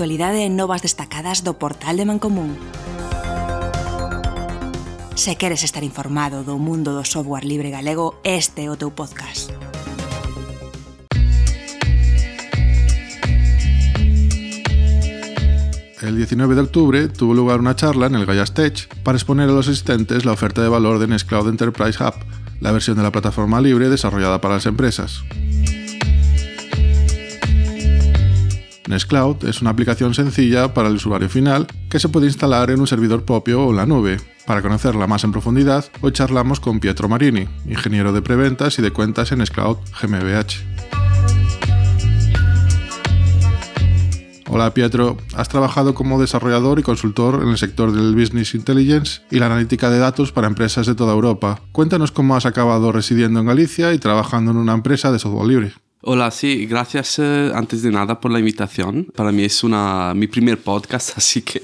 actualidade e novas destacadas do portal de Mancomún. Se queres estar informado do mundo do software libre galego, este é o teu podcast. El 19 de octubre tuvo lugar una charla en el Gaia Stage para exponer a los asistentes la oferta de valor de Nextcloud Enterprise Hub, la versión de la plataforma libre desarrollada para las empresas. Nextcloud es una aplicación sencilla para el usuario final que se puede instalar en un servidor propio o en la nube. Para conocerla más en profundidad, hoy charlamos con Pietro Marini, ingeniero de preventas y de cuentas en Nextcloud GmbH. Hola Pietro, has trabajado como desarrollador y consultor en el sector del Business Intelligence y la analítica de datos para empresas de toda Europa. Cuéntanos cómo has acabado residiendo en Galicia y trabajando en una empresa de software libre. Hola, sí, gracias eh, antes de nada por la invitación. Para mí es una, mi primer podcast, así que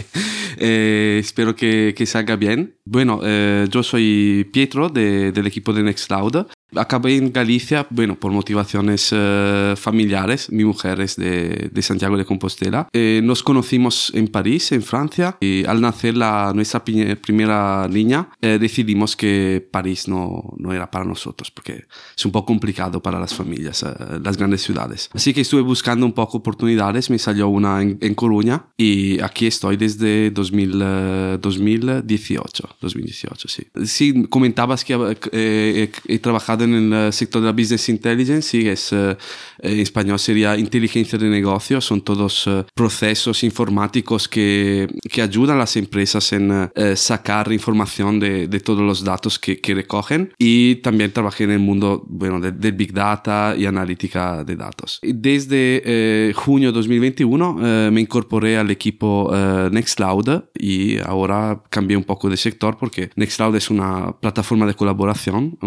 eh, espero que, que, salga bien. Bueno, eh, yo soy Pietro de, del equipo de Nextcloud Acabé en Galicia, bueno, por motivaciones eh, familiares. Mi mujer es de, de Santiago de Compostela. Eh, nos conocimos en París, en Francia, y al nacer la, nuestra primera niña, eh, decidimos que París no, no, era para nosotros, porque es un poco complicado para las familias, las grandes ciudades. Así que estuve buscando un poco oportunidades, me salió una en, en Coruña y aquí estoy desde 2000, 2018, 2018, sí. Sí, comentabas que he trabajado en el sector de la business intelligence y es, eh, en español sería inteligencia de negocio. Son todos eh, procesos informáticos que, que, ayudan a las empresas en eh, sacar información de, de, todos los datos que, que, recogen. Y también trabajé en el mundo bueno, del de Big Data y analítica de datos. Desde junio 2021 me incorporé al equipo Nextcloud y ahora cambié un poco de sector porque Nextcloud es una plataforma de colaboración,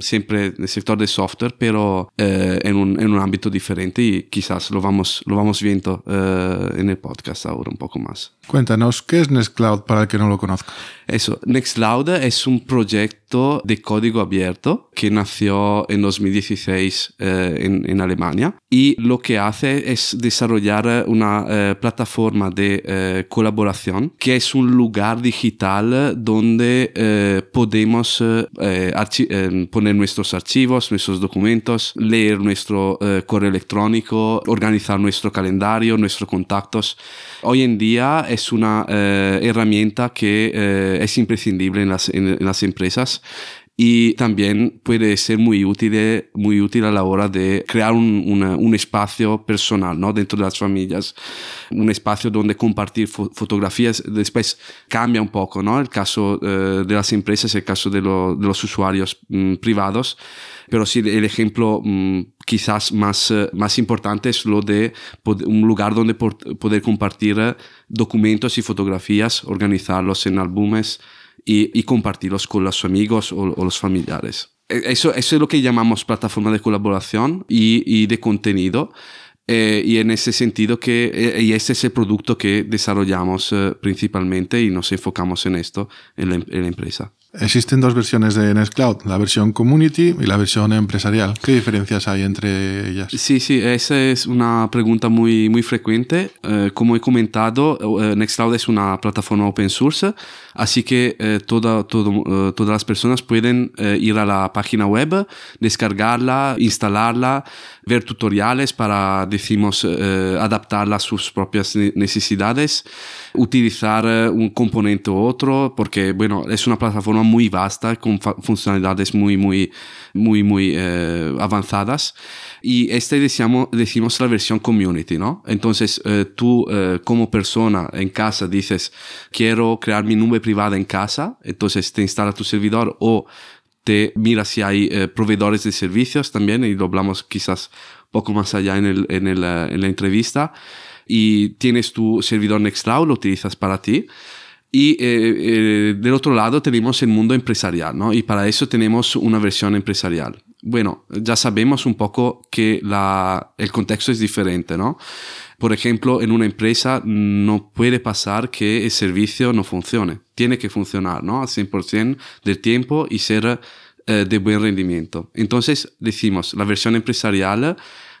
siempre del sector de software, pero eh, en, un, en, un, ámbito diferente y quizás lo vamos, lo vamos viendo eh, en el podcast ahora un poco más. Cuéntanos, ¿qué es Nextcloud para el que no lo conozca? Eso, Nextcloud es un proyecto de código abierto que nació en 2016 eh, en, en, Alemania y lo que hace es desarrollar una eh, plataforma de eh, colaboración que es un lugar digital donde eh, podemos poner nuestros archivos, nuestros documentos, leer nuestro correo electrónico, organizar nuestro calendario, nuestros contactos. Hoy en día es una herramienta que es imprescindible en las, en, en las empresas y también puede ser muy útil, muy útil a la hora de crear un, una, un espacio personal ¿no? dentro de las familias, un espacio donde compartir fo fotografías. Después cambia un poco ¿no? el caso eh, de las empresas, el caso de, lo, de los usuarios mm, privados, pero sí el ejemplo mm, quizás más, uh, más importante es lo de un lugar donde poder compartir uh, documentos y fotografías, organizarlos en álbumes y, y compartirlos con los amigos o, o los familiares. E, eso, eso, es lo que llamamos plataforma de colaboración y, y de contenido. Eh, y en ese sentido que eh, y este es el producto que desarrollamos eh, principalmente y nos enfocamos en esto en la, en la empresa. Existen dos versiones de Nextcloud, la versión community y la versión empresarial. ¿Qué diferencias hay entre ellas? Sí, sí, esa es una pregunta muy, muy frecuente. Eh, como he comentado, eh, Nextcloud es una plataforma open source, así que eh, toda, todo, todas las personas pueden ir a la página web, descargarla, instalarla, ver tutoriales para, decimos, adaptarla a sus propias necesidades, utilizar un componente u otro, porque, bueno, es una plataforma muy vasta, con funcionalidades muy, muy, muy, muy eh, avanzadas. Y este decíamos, decimos la versión community, ¿no? Entonces, eh, tú eh, como persona en casa dices, quiero crear mi nube privada en casa, entonces te instala tu servidor o te mira si hay eh, proveedores de servicios también, y lo hablamos quizás poco más allá en, el, en, el, en la entrevista. Y tienes tu servidor Nextcloud, lo utilizas para ti. Y eh, eh, del otro lado tenemos el mundo empresarial, ¿no? Y para eso tenemos una versión empresarial. Bueno, ya sabemos un poco que la, el contexto es diferente, ¿no? Por ejemplo, en una empresa no puede pasar que el servicio no funcione. Tiene que funcionar, ¿no? Al 100% del tiempo y ser eh, de buen rendimiento. Entonces, decimos, la versión empresarial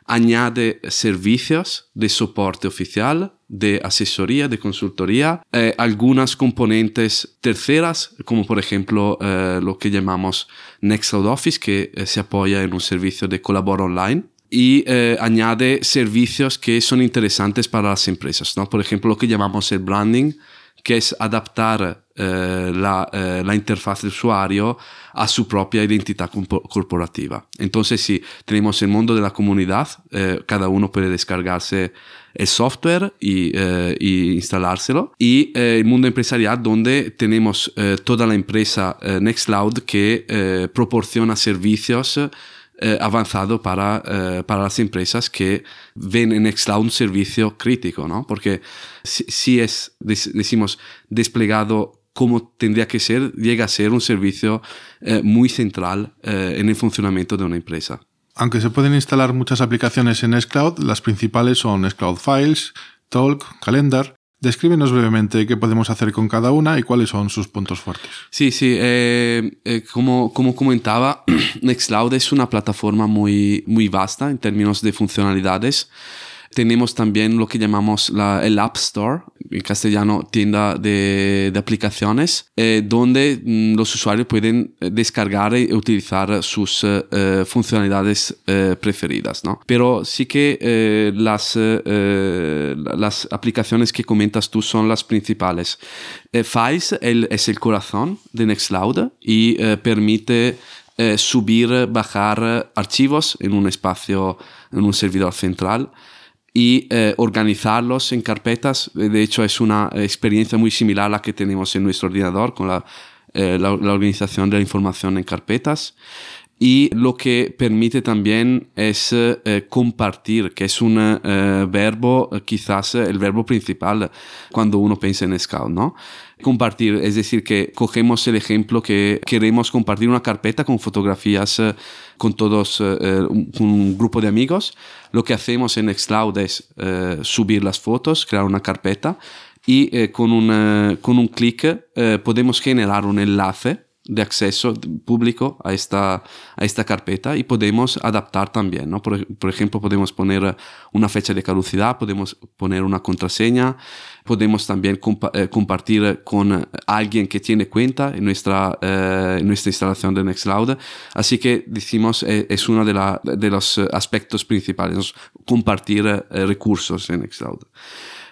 añade servicios de soporte oficial, de asesoría, de consultoría, eh, algunas componentes terceras, como por ejemplo eh, lo que llamamos Nextcloud Office, que eh, se apoya en un servicio de colaboro online y añade servicios que son interesantes para las empresas, ¿no? Por ejemplo, lo que llamamos el branding, que es adaptar eh, la, eh, la, interfaz de usuario a su propia identidad corporativa. Entonces, si tenemos el mundo de la comunidad, eh, cada uno puede descargarse el software y, y instalárselo. Y el mundo empresarial, donde tenemos toda la empresa Nextcloud que proporciona servicios eh, avanzado para, eh, para las empresas que ven en Nextcloud un servicio crítico, ¿no? Porque si, es, decimos, desplegado como tendría que ser, llega a ser un servicio eh, muy central en el funcionamiento de una empresa. Aunque se pueden instalar muchas aplicaciones en Nextcloud, las principales son Nextcloud Files, Talk, Calendar Descríbenos brevemente qué podemos hacer con cada una y cuáles son sus puntos fuertes. Sí, sí, eh, eh, como, como comentaba, Nextcloud es una plataforma muy, muy vasta en términos de funcionalidades. Tenemos también lo que llamamos la, el App Store, en castellano tienda de, de aplicaciones, eh, donde mm, los usuarios pueden eh, descargar y utilizar sus eh, funcionalidades preferidas. ¿no? Pero sí que las, las aplicaciones que comentas tú son las principales. Files el, es el corazón de Nextcloud y permite subir, bajar archivos en un espacio, en un servidor central y eh, organizarlos en carpetas. De hecho, es una experiencia muy similar a la que tenemos en nuestro ordenador con la, eh, la, organización de la información en carpetas. Y lo que permite también es eh, compartir, que es un verbo, quizás el verbo principal cuando uno piensa en Scout, ¿no? Compartir, es decir, que cogemos el ejemplo que queremos compartir una carpeta con fotografías con todos eh, eh, un, grupo de amigos. Lo que hacemos en Nextcloud es eh, subir las fotos, crear una carpeta y con un, con un clic podemos generar un enlace de acceso público a esta, a esta carpeta y podemos adaptar también. ¿no? Por, por, ejemplo, podemos poner una fecha de caducidad, podemos poner una contraseña, podemos también eh, compartir con alguien que tiene cuenta en nuestra, eh, nuestra instalación de Nextcloud. Así que decimos, eh, es uno de, la, de, los aspectos principales, compartir recursos en Nextcloud.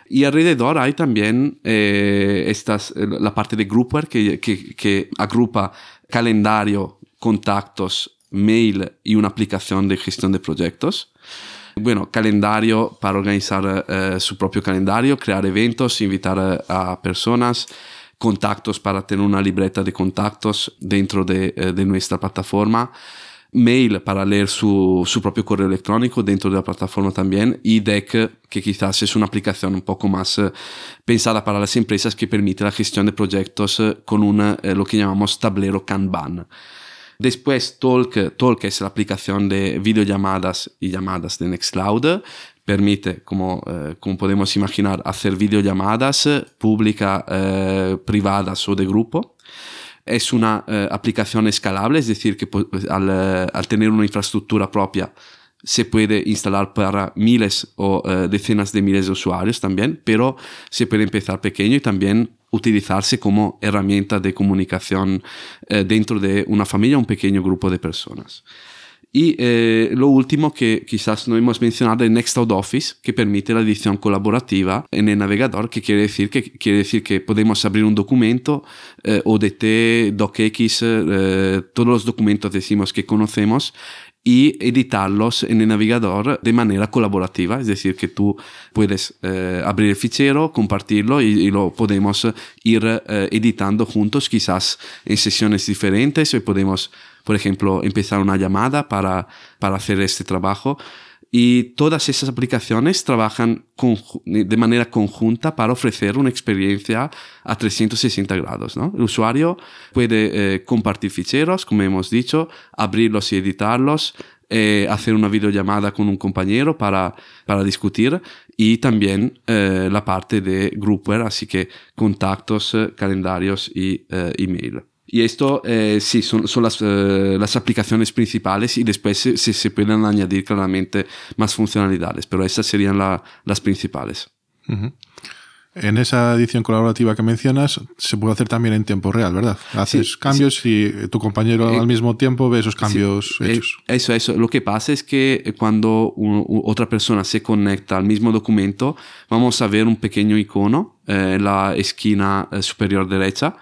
Y alrededor hay también eh, estas, la parte de Groupware que, que, que, agrupa calendario, contactos, mail y una aplicación de gestión de proyectos. Bueno, calendario para organizar eh, su propio calendario, crear eventos, invitar a, a, personas, contactos para tener una libreta de contactos dentro de, eh, de nuestra plataforma mail para leer su, su, propio correo electrónico dentro de la plataforma también y que quizás es una aplicación un poco más eh, pensada para las empresas que permite la gestión de proyectos eh, con una, eh, lo que llamamos tablero Kanban. Después Talk, Talk es la aplicación de videollamadas y llamadas de Nextcloud. Permite, como, como podemos imaginar, hacer videollamadas públicas, privadas o de grupo es una eh, aplicación escalable, es decir, que pues, al, eh, al, tener una infraestructura propia se puede instalar para miles o uh, decenas de miles de usuarios también, pero se puede empezar pequeño y también utilizarse como herramienta de comunicación dentro de una familia, un pequeño grupo de personas. Y eh, lo último que quizás no hemos mencionado es Nextcloud Office, que permite la edición colaborativa en el navegador, que quiere decir que, quiere decir que podemos abrir un documento, eh, ODT, DocX, eh, todos los documentos decimos que conocemos, y editarlos en el navegador de manera colaborativa, es decir, que tú puedes eh, abrir el fichero, compartirlo y lo podemos ir eh, editando juntos, quizás en sesiones diferentes, y podemos por ejemplo, empezar una llamada para, para hacer este trabajo. Y todas esas aplicaciones trabajan de manera conjunta para ofrecer una experiencia a 360 grados. ¿no? El usuario puede eh, compartir ficheros, como hemos dicho, abrirlos y editarlos, eh, hacer una videollamada con un compañero para, para discutir y también eh, la parte de groupware, así que contactos, calendarios y email. Y esto eh, sí, son, son las, eh, las, aplicaciones principales y después se, se, pueden añadir claramente más funcionalidades, pero estas serían la, las principales. En esa edición colaborativa que mencionas, se puede hacer también en tiempo real, ¿verdad? Haces cambios y tu compañero al mismo tiempo ve esos cambios hechos. Eso, eso. Lo que pasa es que cuando otra persona se conecta al mismo documento, vamos a ver un pequeño icono en la esquina superior derecha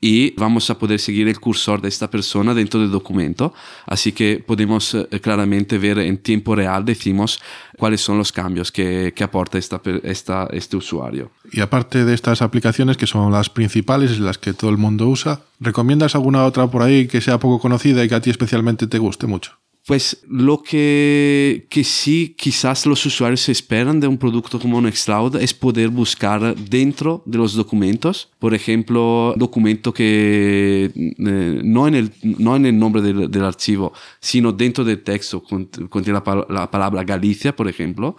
y vamos a poder seguir el cursor de esta persona dentro del documento. Así que podemos eh, claramente ver en tiempo real, decimos, cuáles son los cambios que, que aporta esta, esta, este usuario. Y aparte de estas aplicaciones, que son las principales las que todo el mundo usa, ¿recomiendas alguna otra por ahí que sea poco conocida y que a ti especialmente te guste mucho? Pues lo que, que sí quizás los usuarios esperan de un producto como Nextcloud es poder buscar dentro de los documentos, por ejemplo, documento que eh, no, en el, no en el nombre del, archivo, sino dentro del texto, contiene la, la, palabra Galicia, por ejemplo.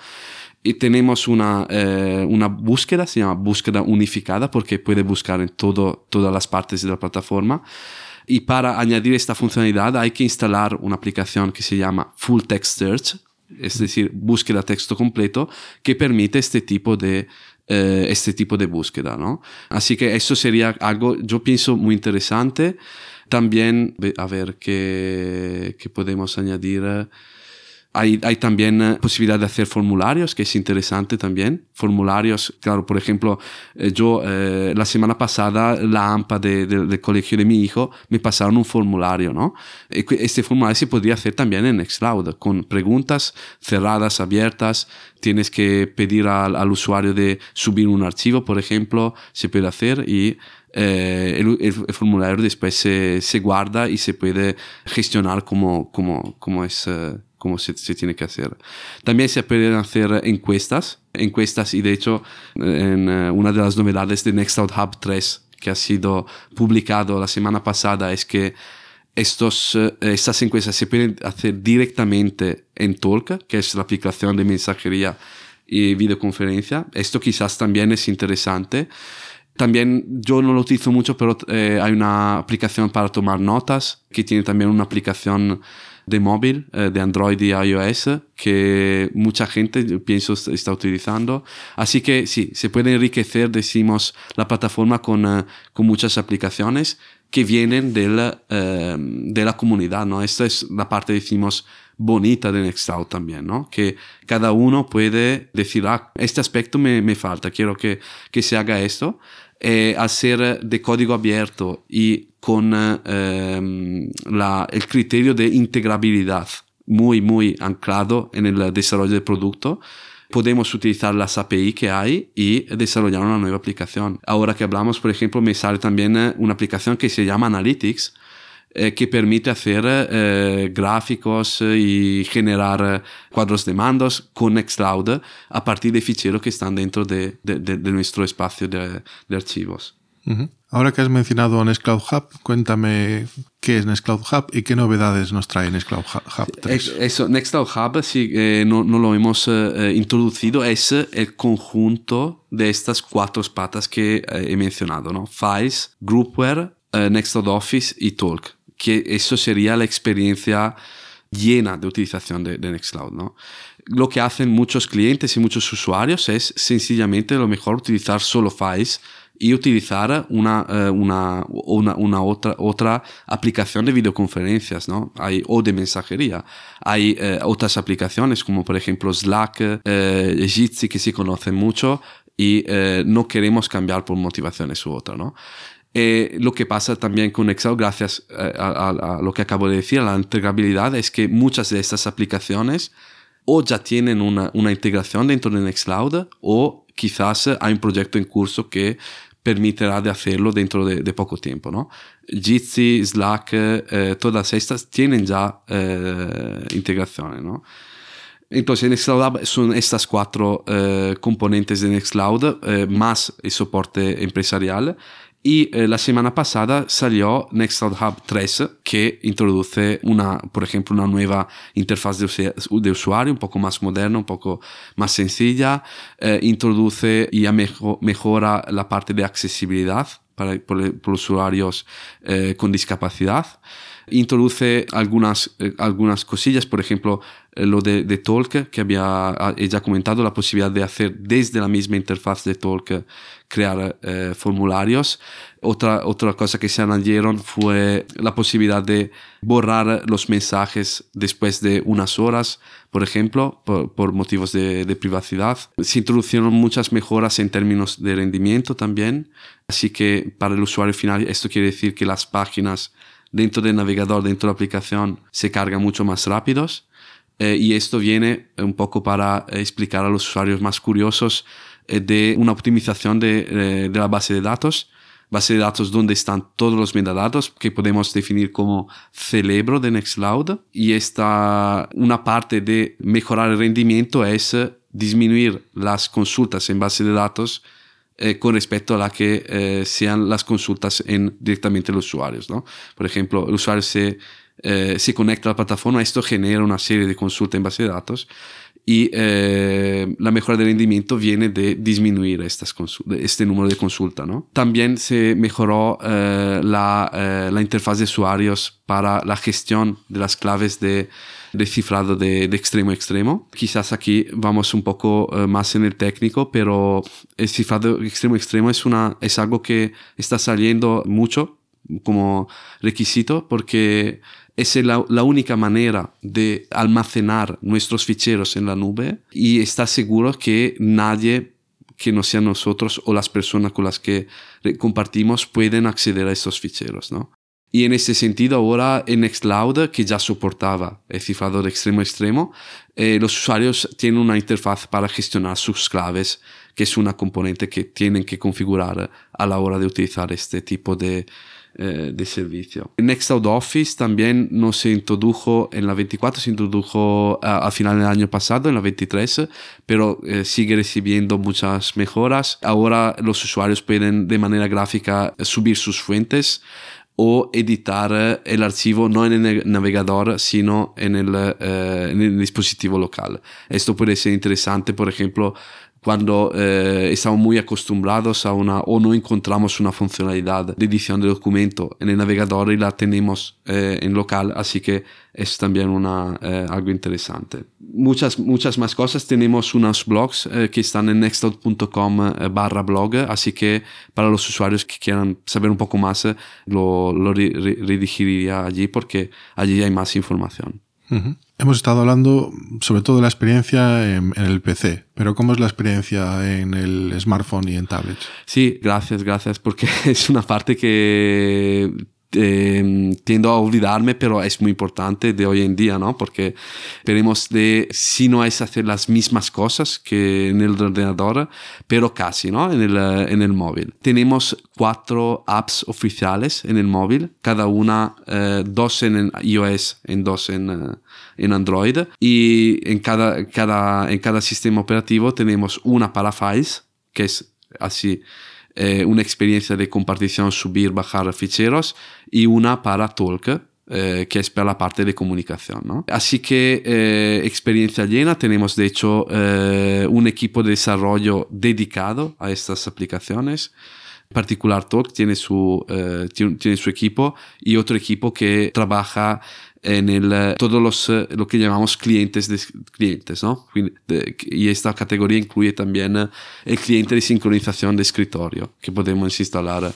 Y tenemos una, eh, una búsqueda, se llama búsqueda unificada, porque puede buscar en todo, todas las partes de la plataforma. Y para añadir esta funcionalidad hay que instalar una aplicación que se llama Full Text Search, es decir, búsqueda texto completo, que permite este tipo de, eh, este tipo de búsqueda. ¿no? Así que eso sería algo, yo pienso, muy interesante. También, a ver qué, qué podemos añadir. Hay, hay, también eh, posibilidad de hacer formularios, que es interesante también. Formularios, claro, por ejemplo, eh, yo eh, la semana pasada, la AMPA de, del colegio de mi hijo me pasaron un formulario, ¿no? Este formulario se podría hacer también en Nextcloud, con preguntas cerradas, abiertas. Tienes que pedir al, al usuario de subir un archivo, por ejemplo, se puede hacer y eh, el, el, formulario después se, se, guarda y se puede gestionar como, como, como es cómo se, se, tiene que hacer. También se pueden hacer encuestas, encuestas y de hecho en uh, una de las novedades de Nextcloud Hub 3 que ha sido publicado la semana pasada es que estos, uh, estas encuestas se pueden hacer directamente en Talk, que es la aplicación de mensajería y videoconferencia. Esto quizás también es interesante. También yo no lo utilizo mucho, pero eh, hay una aplicación para tomar notas que tiene también una aplicación de móvil, eh, de Android y iOS, que mucha gente, pienso, está utilizando. Así que sí, se puede enriquecer, decimos, la plataforma con, uh, con muchas aplicaciones que vienen del, uh, de la comunidad, ¿no? Esta es la parte, decimos, bonita de Nextcloud también, ¿no? Que cada uno puede decir, ah, este aspecto me, me falta, quiero que, que se haga esto. Eh, al ser de código abierto y con eh, la, el criterio de integrabilidad muy, muy anclado en el desarrollo del producto, podemos utilizar las API que hay y desarrollar una nueva aplicación. Ahora que hablamos, por ejemplo, me sale también eh, una aplicación que se llama Analytics, eh, que permite hacer eh, gráficos eh, y generar cuadros de mandos con Nextcloud a partir de ficheros que están dentro de, de, de nuestro espacio de, archivos. Ahora que has mencionado Nextcloud Hub, cuéntame qué es Nextcloud Hub y qué novedades nos trae Nextcloud Hub 3. Eso, Nextcloud Hub, sí, eh, no, no, lo hemos eh, introducido, es el conjunto de estas cuatro patas que eh, he mencionado, ¿no? Files, Groupware, Nextcloud Office y Talk, que eso sería la experiencia llena de utilización de, de Nextcloud, ¿no? Lo que hacen muchos clientes y muchos usuarios es sencillamente lo mejor utilizar solo Files y utilizar una, uh, una, una, una, otra, otra aplicación de videoconferencias, ¿no? Hay, o de mensajería. Hay uh, otras aplicaciones como por ejemplo Slack, uh, Jitsi que se conocen mucho y no queremos cambiar por motivaciones u otra, ¿no? Eh, lo que pasa también con Excel, gracias a, a, a, lo que acabo de decir, la integrabilidad, es que muchas de estas aplicaciones o ya tienen una, una integración dentro de Nextcloud o quizás hay un proyecto en curso que permitirá de hacerlo dentro de, de poco tiempo. ¿no? Jitsi, Slack, eh, todas estas tienen ya eh, integraciones. ¿no? Entonces, Nextcloud son estas cuatro eh, componentes de Nextcloud, eh, más el soporte empresarial y eh, la semana pasada salió Nextcloud Hub 3 que introduce una, por ejemplo, una nueva interfaz de, de usuario un poco más moderna, un poco más sencilla. Eh, introduce y mejo, mejora la parte de accesibilidad para, por, usuarios eh, con discapacidad. Introduce algunas, eh, algunas cosillas, por ejemplo, eh, lo de, Talk, que había ya comentado, la posibilidad de hacer desde la misma interfaz de Talk crear formularios. Otra, otra cosa que se añadieron fue la posibilidad de borrar los mensajes después de unas horas, por ejemplo, por, motivos de, privacidad. Se introdujeron muchas mejoras en términos de rendimiento también. Así que para el usuario final esto quiere decir que las páginas dentro del navegador, dentro de la aplicación, se cargan mucho más rápidos. Eh, y esto viene un poco para explicar a los usuarios más curiosos eh, de una optimización de, eh, de, la base de datos. Base de datos donde están todos los metadatos que podemos definir como cerebro de Nextcloud. Y esta, una parte de mejorar el rendimiento es disminuir las consultas en base de datos eh, con respecto a la que eh, sean las consultas en directamente los usuarios. ¿no? Por ejemplo, el usuario se, eh, se conecta a la plataforma, esto genera una serie de consultas en base de datos y la mejora de rendimiento viene de disminuir estas este número de consultas. ¿no? También se mejoró la, la interfaz de usuarios para la gestión de las claves de de cifrado de, extremo a extremo. Quizás aquí vamos un poco eh, más en el técnico, pero el cifrado extremo a extremo es, una, es algo que está saliendo mucho como requisito porque es la, única manera de almacenar nuestros ficheros en la nube y está seguro que nadie que no sean nosotros o las personas con las que compartimos pueden acceder a estos ficheros, ¿no? Y en ese sentido, ahora en Nextcloud, que ya soportaba el cifrado de extremo a extremo, eh, los usuarios tienen una interfaz para gestionar sus claves, que es una componente que tienen que configurar a la hora de utilizar este tipo de, eh, de servicio. Nextcloud Office también no se introdujo en la 24, se introdujo al final del año pasado, en la 23, pero eh, sigue recibiendo muchas mejoras. Ahora los usuarios pueden de manera gráfica subir sus fuentes o editar el archivo no en navegador, sino en el, eh, en dispositivo local. Esto puede ser interesante, por ejemplo, cuando eh, estamos muy acostumbrados a una o no encontramos una funcionalidad de edición de documento en el navegador y la tenemos eh, en local, así que es también una, eh, algo interesante. Muchas, muchas más cosas. Tenemos unos blogs que están en nextcloud.com barra blog, así que para los usuarios que quieran saber un poco más, lo, lo redirigiría allí porque allí hay más información. Hemos estado hablando sobre todo de la experiencia en, el PC, pero ¿cómo es la experiencia en el smartphone y en tablets? Sí, gracias, gracias, porque es una parte que eh, tiendo a olvidarme, pero es muy importante de hoy en día, ¿no? Porque tenemos de, si no es hacer las mismas cosas que en el ordenador, pero casi, ¿no? En el, en el móvil. Tenemos cuatro apps oficiales en el móvil, cada una, eh, dos en iOS, en dos en, eh, en Android, y en cada, cada, en cada sistema operativo tenemos una para Files, que es así eh, una experiencia de compartición, subir, bajar ficheros y una para Talk, eh, que es para la parte de comunicación. ¿no? Así que eh, experiencia llena, tenemos de hecho un equipo de desarrollo dedicado a estas aplicaciones. Particular Talk tiene su, tiene su equipo y otro equipo que trabaja en el, eh, todos los, eh, lo que llamamos clientes de clientes, ¿no? y esta categoría incluye también eh, el cliente de sincronización de escritorio que podemos instalar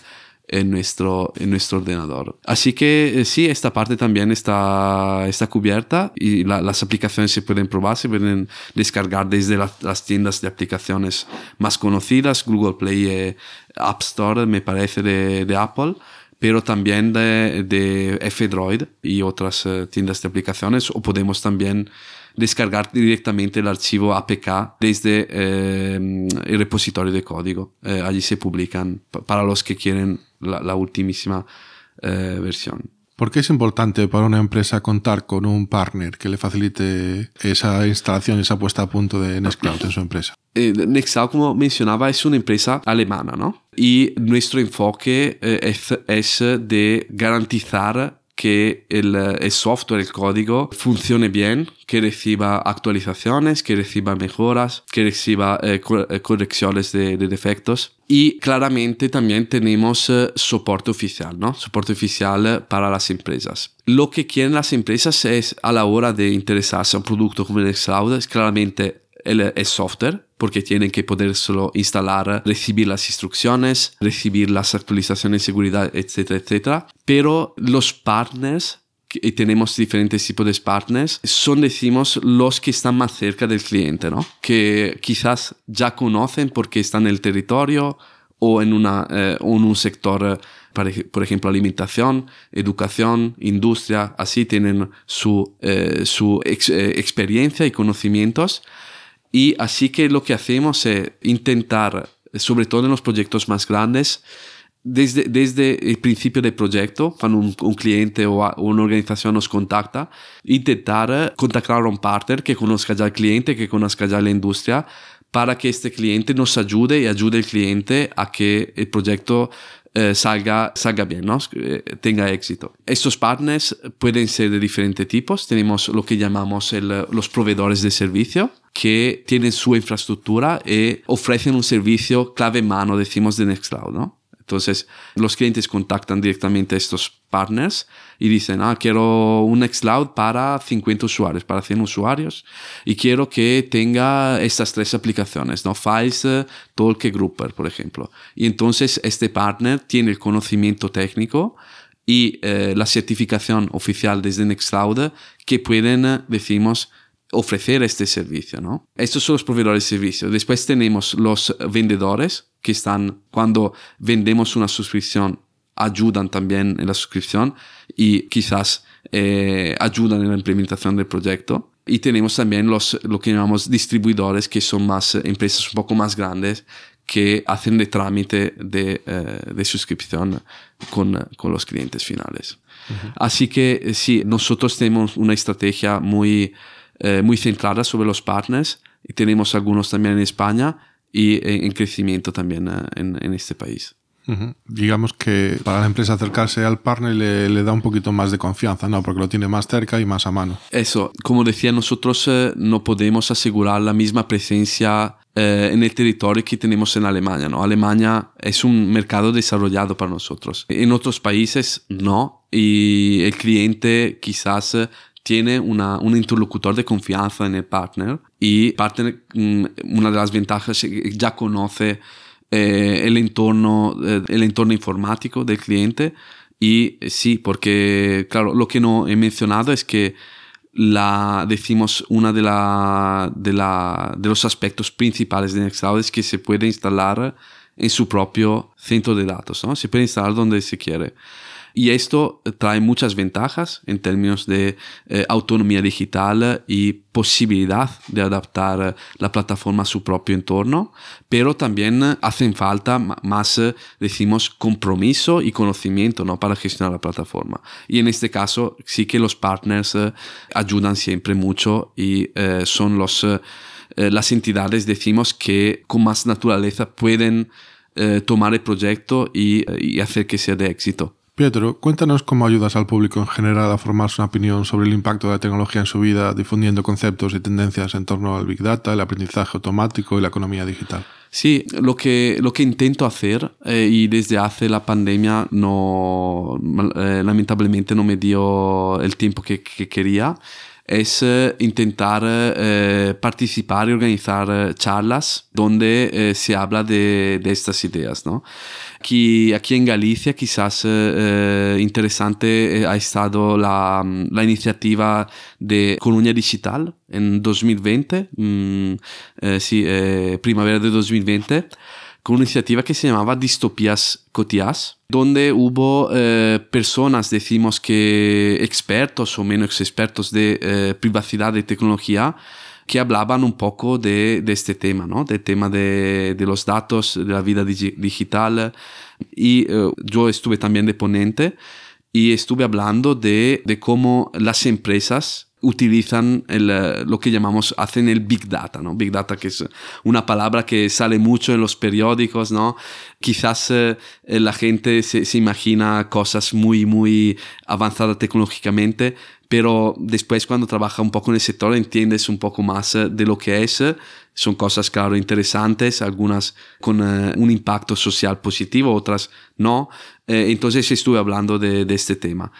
en nuestro, en nuestro ordenador. Así que sí, esta parte también está, está cubierta y las aplicaciones se pueden probar, se pueden descargar desde las tiendas de aplicaciones más conocidas, Google Play y App Store, me parece, de, Apple pero también de, de F-Droid y otras eh, tiendas de aplicaciones, o podemos también descargar directamente el archivo APK desde eh, el repositorio de código. Eh, allí se publican para los que quieren la ultimísima versión. ¿Por qué es importante para una empresa contar con un partner que le facilite esa instalación, esa puesta a punto de Nextcloud en su empresa? Eh, Nextcloud, como mencionaba, es una empresa alemana, ¿no? Y nuestro enfoque eh, es, de garantizar que el, el, software, el código, funcione bien, que reciba actualizaciones, que reciba mejoras, que reciba eh, correcciones de, de, defectos. Y claramente también tenemos eh, soporte oficial, ¿no? Soporte oficial para las empresas. Lo que quieren las empresas es a la hora de interesarse a un producto como Nextcloud, es claramente el, el, software, porque tienen que podérselo instalar, recibir las instrucciones, recibir las actualizaciones de seguridad, etcétera, etcétera. Pero los partners, y tenemos diferentes tipos de partners, son, decimos, los que están más cerca del cliente, ¿no? Que quizás ya conocen porque están en el territorio o en, una, eh, en un sector por ejemplo, alimentación, educación, industria, así tienen su, eh, su ex, eh, experiencia y conocimientos y así que lo que hacemos es intentar, sobre todo en los proyectos más grandes, desde, desde el principio del proyecto, cuando un, un cliente o, a, una organización nos contacta, intentar contactar a un partner que conozca ya al cliente, que conozca ya la industria, para que este cliente nos ayude y ayude al cliente a que el proyecto eh, salga, salga bien, ¿no? Eh, tenga éxito. Estos partners pueden ser de diferentes tipos. Tenemos lo que llamamos el, los proveedores de servicio, que tienen su infraestructura y ofrecen un servicio clave mano, decimos, de Nextcloud, ¿no? Entonces, los clientes contactan directamente a estos partners y dicen, ah, quiero un Nextcloud para 50 usuarios, para 100 usuarios, y quiero que tenga estas tres aplicaciones, ¿no? Files, Talk y Grouper, por ejemplo. Y entonces este partner tiene el conocimiento técnico y eh, la certificación oficial desde Nextcloud que pueden, decimos, ofrecer este servicio, ¿no? Estos son los proveedores de servicio. Después tenemos los vendedores que están, cuando vendemos una suscripción, ayudan también en la suscripción y quizás eh, ayudan en la implementación del proyecto. Y tenemos también los, lo que llamamos distribuidores, que son más empresas un poco más grandes que hacen de trámite de, eh, de suscripción con, con, los clientes finales. Uh -huh. Así que sí, nosotros tenemos una estrategia muy eh, muy centrada sobre los partners y tenemos algunos también en España y en, en crecimiento también uh, en, en, este país. Uh -huh. Digamos que para la empresa acercarse al partner le, le, da un poquito más de confianza, ¿no? Porque lo tiene más cerca y más a mano. Eso, como decía, nosotros eh, no podemos asegurar la misma presencia eh, en el territorio que tenemos en Alemania, ¿no? Alemania es un mercado desarrollado para nosotros. En otros países no, y el cliente quizás tiene una, un interlocutor de confianza en el partner y partner, mm, una de las ventajas es que ya conoce eh, el, entorno, eh, el entorno informático del cliente y eh, sí, porque claro, lo que no he mencionado es que la, decimos, una de, la, de, la, de los aspectos principales de Nextcloud es que se puede instalar en su propio centro de datos, ¿no? Se puede instalar donde se quiere. Y esto trae muchas ventajas en términos de eh, autonomía digital y posibilidad de adaptar la plataforma a su propio entorno, pero también hacen falta más, decimos, compromiso y conocimiento ¿no? para gestionar la plataforma. Y en este caso sí que los partners eh, ayudan siempre mucho y eh, son los, eh, las entidades, decimos, que con más naturaleza pueden eh, tomar el proyecto y, y hacer que sea de éxito. Pietro, cuéntanos cómo ayudas al público en general a formarse una opinión sobre el impacto de la tecnología en su vida, difundiendo conceptos y tendencias en torno al Big Data, el aprendizaje automático y la economía digital. Sí, lo que, lo que intento hacer, eh, y desde hace la pandemia no, eh, lamentablemente no me dio el tiempo que, que quería, es eh, intentar eh, participar y organizar eh, charlas donde eh, se habla de, estas ideas. ¿no? Aquí, aquí en Galicia quizás eh, interesante ha estado la, la, iniciativa de Coruña Digital en 2020, mmm, sí, primavera de 2020 con una iniciativa que se llamaba Distopías Cotias, donde hubo eh, personas, decimos que expertos o menos expertos de eh, privacidad de tecnología, que hablaban un poco de, de este tema, ¿no? Del tema de, de, los datos, de la vida dig digital. Y eh, yo estuve también de ponente y estuve hablando de, de cómo las empresas utilizan el, lo que llamamos, hacen el Big Data, ¿no? Big Data que es una palabra que sale mucho en los periódicos, ¿no? Quizás eh, la gente se, se, imagina cosas muy, muy avanzadas tecnológicamente, pero después cuando trabaja un poco en el sector entiendes un poco más eh, de lo que es. Son cosas, claro, interesantes, algunas con uh, un impacto social positivo, otras no. Eh, entonces estuve hablando de, de este tema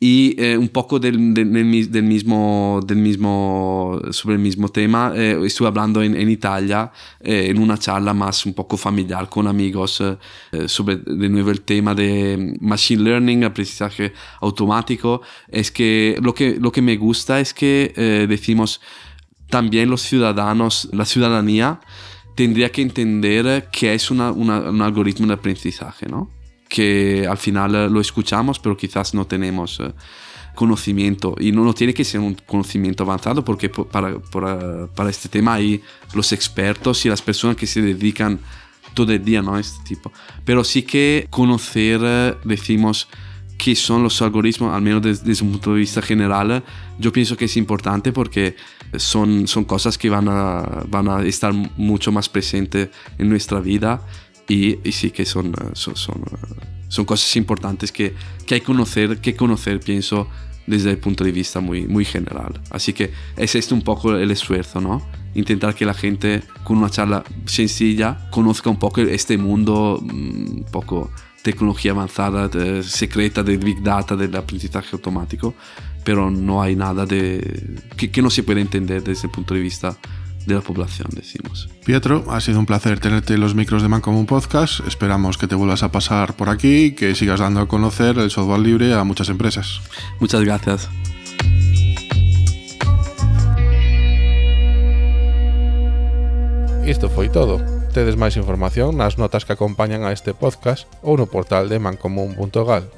y eh, un poco del, del, del, mismo, del mismo, sobre el mismo tema. Eh, estuve hablando en, en Italia eh, en una charla más un poco familiar con amigos eh, sobre de nuevo el tema de machine learning, aprendizaje automático. Es que lo que, lo que me gusta es que eh, decimos también los ciudadanos, la ciudadanía tendría que entender que es una, una, un algoritmo de aprendizaje, ¿no? Que al final eh, lo escuchamos, pero quizás no tenemos eh, conocimiento. Y no, no, tiene que ser un conocimiento avanzado, porque para, para, para, este tema hay los expertos y las personas que se dedican todo el día ¿no? a este tipo. Pero sí que conocer, eh, decimos, qué son los algoritmos, al menos desde, desde, un punto de vista general, yo pienso que es importante porque son, son cosas que van a, van a estar mucho más presentes en nuestra vida y, y sí que son, son, son, son, cosas importantes que, que hay conocer, que conocer, pienso, desde el punto de vista muy, muy general. Así que es este un poco el esfuerzo, ¿no? Intentar que la gente con una charla sencilla conozca un poco este mundo, mm, un poco tecnología avanzada, de, secreta del Big Data, del aprendizaje automático, pero no hay nada de, que, que no se puede entender desde el punto de vista de la población, decimos. Pietro, ha sido un placer tenerte en los micros de Mancomún Podcast. Esperamos que te vuelvas a pasar por aquí y que sigas dando a conocer el software libre a muchas empresas. Muchas gracias. Isto foi todo. Tedes máis información nas notas que acompañan a este podcast ou no portal de mancomún.gal.